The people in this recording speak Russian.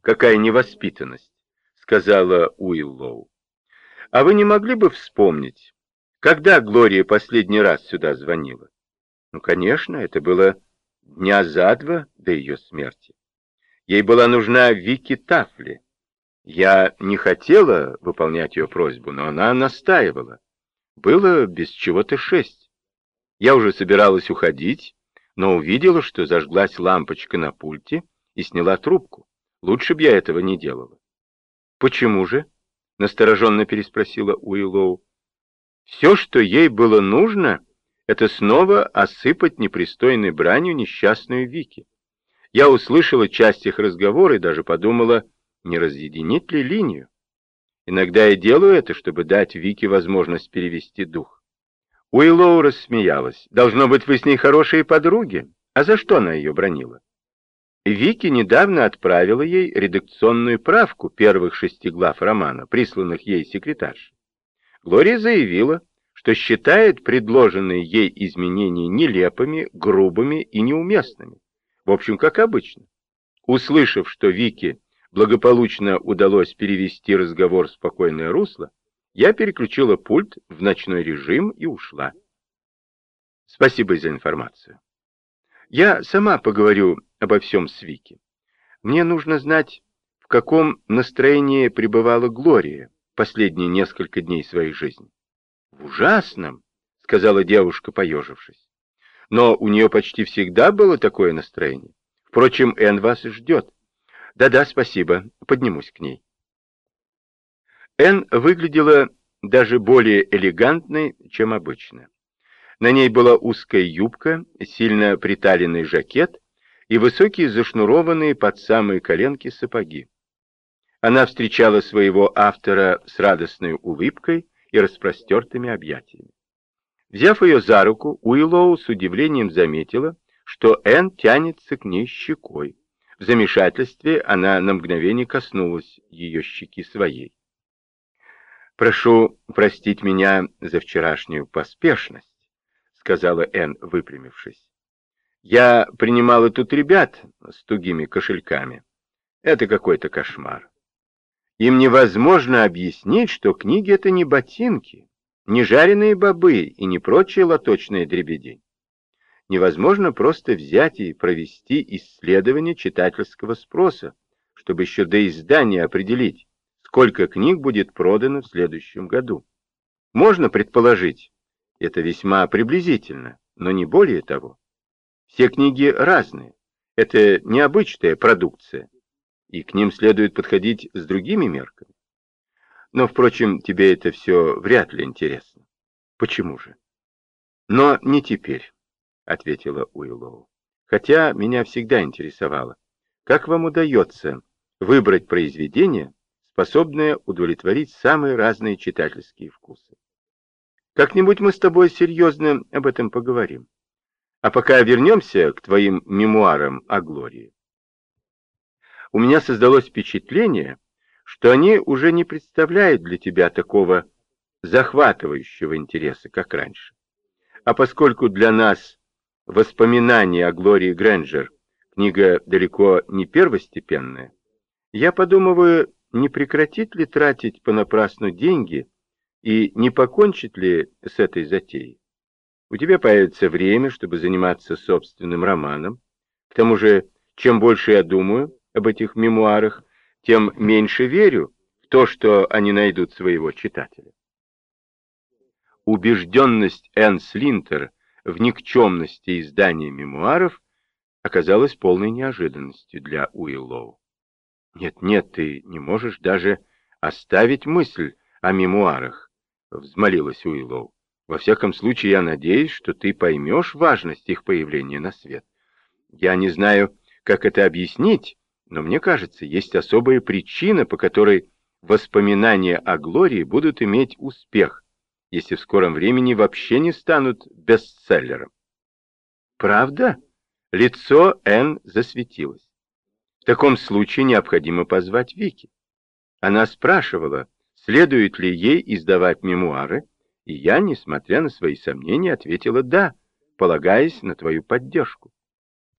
какая невоспитанность», — сказала Уиллоу. «А вы не могли бы вспомнить, когда Глория последний раз сюда звонила?» «Ну, конечно, это было дня за два до ее смерти. Ей была нужна Вики Тафли. Я не хотела выполнять ее просьбу, но она настаивала. Было без чего-то шесть. Я уже собиралась уходить, но увидела, что зажглась лампочка на пульте и сняла трубку. Лучше бы я этого не делала. «Почему же?» — настороженно переспросила Уиллоу. «Все, что ей было нужно, это снова осыпать непристойной бранью несчастную Вики. Я услышала часть их разговора и даже подумала, не разъединить ли линию. Иногда я делаю это, чтобы дать Вике возможность перевести дух. Уиллоу рассмеялась. «Должно быть, вы с ней хорошие подруги. А за что она ее бронила?» Вики недавно отправила ей редакционную правку первых шести глав романа, присланных ей секретаршей. Глория заявила, что считает предложенные ей изменения нелепыми, грубыми и неуместными. В общем, как обычно. Услышав, что Вике благополучно удалось перевести разговор в спокойное русло, я переключила пульт в ночной режим и ушла. Спасибо за информацию. Я сама поговорю обо всем с Вики. Мне нужно знать, в каком настроении пребывала Глория последние несколько дней своей жизни. В ужасном, сказала девушка, поежившись но у нее почти всегда было такое настроение. Впрочем, Энн вас ждет. Да-да, спасибо, поднимусь к ней. Энн выглядела даже более элегантной, чем обычно. На ней была узкая юбка, сильно приталенный жакет и высокие зашнурованные под самые коленки сапоги. Она встречала своего автора с радостной улыбкой и распростертыми объятиями. Взяв ее за руку, Уиллоу с удивлением заметила, что Энн тянется к ней щекой. В замешательстве она на мгновение коснулась ее щеки своей. «Прошу простить меня за вчерашнюю поспешность», — сказала Энн, выпрямившись. «Я принимала тут ребят с тугими кошельками. Это какой-то кошмар. Им невозможно объяснить, что книги — это не ботинки, не жареные бобы и не прочие лоточные дребедень. Невозможно просто взять и провести исследование читательского спроса, чтобы еще до издания определить, сколько книг будет продано в следующем году. Можно предположить, это весьма приблизительно, но не более того. Все книги разные, это необычная продукция, и к ним следует подходить с другими мерками. Но, впрочем, тебе это все вряд ли интересно. Почему же? Но не теперь, ответила Уиллоу. Хотя меня всегда интересовало, как вам удается выбрать произведение, способное удовлетворить самые разные читательские вкусы. Как-нибудь мы с тобой серьезно об этом поговорим. А пока вернемся к твоим мемуарам о Глории. У меня создалось впечатление, что они уже не представляют для тебя такого захватывающего интереса, как раньше. А поскольку для нас воспоминания о Глории Грэнджер книга далеко не первостепенная, я подумываю, не прекратить ли тратить понапрасну деньги и не покончить ли с этой затеей. У тебя появится время, чтобы заниматься собственным романом. К тому же, чем больше я думаю об этих мемуарах, тем меньше верю в то, что они найдут своего читателя. Убежденность Энн Слинтер в никчемности издания мемуаров оказалась полной неожиданностью для Уиллоу. «Нет, нет, ты не можешь даже оставить мысль о мемуарах», — взмолилась Уиллоу. «Во всяком случае, я надеюсь, что ты поймешь важность их появления на свет. Я не знаю, как это объяснить, но мне кажется, есть особая причина, по которой воспоминания о Глории будут иметь успех, если в скором времени вообще не станут бестселлером. Правда? Лицо Энн засветилось. В таком случае необходимо позвать Вики. Она спрашивала, следует ли ей издавать мемуары, и я, несмотря на свои сомнения, ответила «да», полагаясь на твою поддержку.